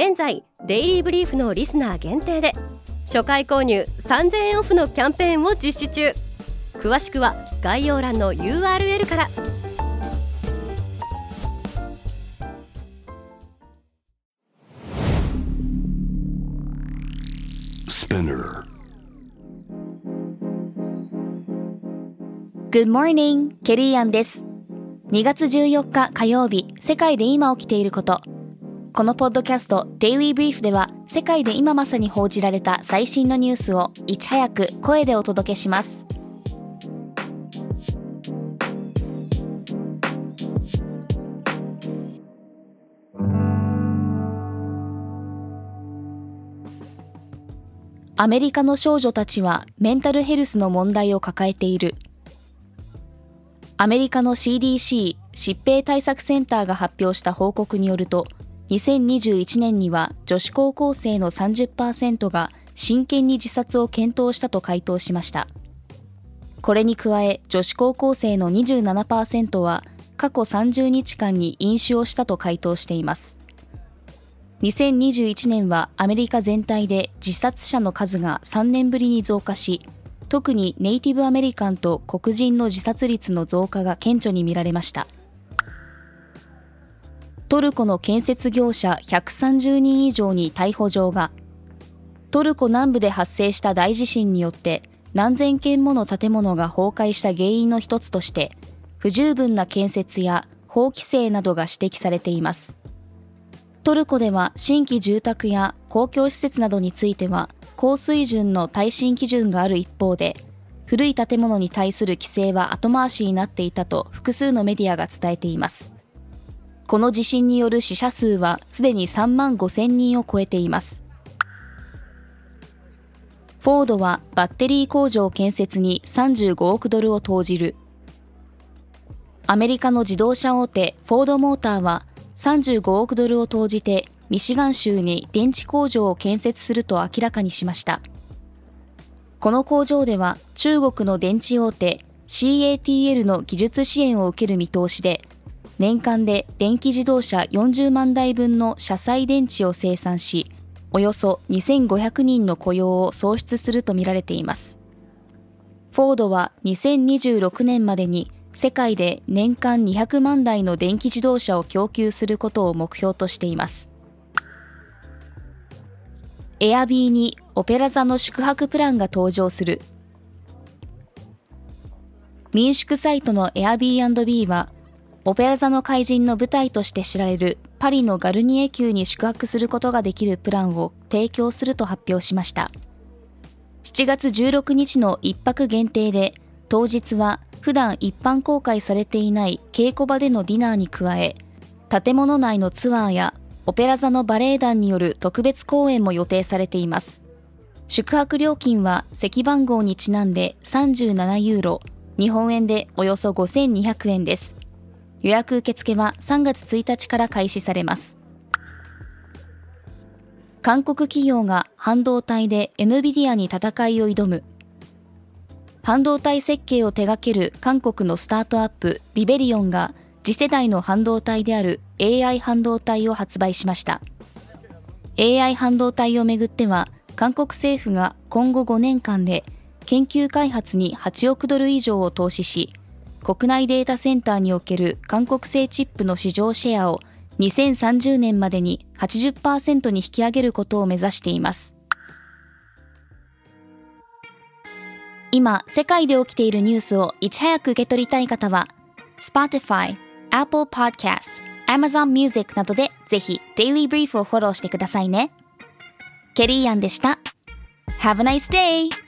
現在デイリーブリーフのリスナー限定で初回購入3000円オフのキャンペーンを実施中詳しくは概要欄の URL からス p ナー Good morning, ケリーアンです。2月14日火曜日、世界で今起きていること。このポッドキャスト Daily Brief では世界で今まさに報じられた最新のニュースをいち早く声でお届けします。アメリカの少女たちはメンタルヘルスの問題を抱えている。アメリカの CDC 疾病対策センターが発表した報告によると、2021年には女子高校生の30%が真剣に自殺を検討したと回答しました。これに加え女子高校生の27%は過去30日間に飲酒をしたと回答しています。2021年はアメリカ全体で自殺者の数が3年ぶりに増加し、特にネイティブアメリカンと黒人の自殺率の増加が顕著に見られました。トルコの建設業者130人以上に逮捕状が。トルコ南部で発生した大地震によって何千件もの建物が崩壊した原因の一つとして不十分な建設や法規制などが指摘されています。トルコでは新規住宅や公共施設などについては高水準の耐震基準がある一方で古い建物に対する規制は後回しになっていたと複数のメディアが伝えています。この地震による死者数はすでに3万5千人を超えています。フォードはバッテリー工場建設に35億ドルを投じる。アメリカの自動車大手フォードモーターは35億ドルを投じてミシガン州に電池工場を建設すると明らかにしました。この工場では中国の電池大手 CATL の技術支援を受ける見通しで年間で電気自動車40万台分の車載電池を生産し、およそ2500人の雇用を創出するとみられています。フォードは2026年までに世界で年間200万台の電気自動車を供給することを目標としています。エアビーにオペラ座の宿泊プランが登場する。民宿サイトの Airbnb はオペラ座の怪人の舞台として知られるパリのガルニエ宮に宿泊することができるプランを提供すると発表しました。7月16日の1泊限定で、当日は普段一般公開されていない稽古場でのディナーに加え、建物内のツアーやオペラ座のバレエ団による特別公演も予定されています。宿泊料金は席番号にちなんで37ユーロ、日本円でおよそ5200円です。予約受付は3月1日から開始されます。韓国企業が半導体で NVIDIA に戦いを挑む。半導体設計を手掛ける韓国のスタートアップリベリオンが次世代の半導体である AI 半導体を発売しました。AI 半導体をめぐっては韓国政府が今後5年間で研究開発に8億ドル以上を投資し、国内データセンターにおける韓国製チップの市場シェアを2030年までに80%に引き上げることを目指しています。今、世界で起きているニュースをいち早く受け取りたい方は、Spotify、Apple Podcast、Amazon Music などでぜひ Daily Brief をフォローしてくださいね。ケリーアンでした。Have a nice day!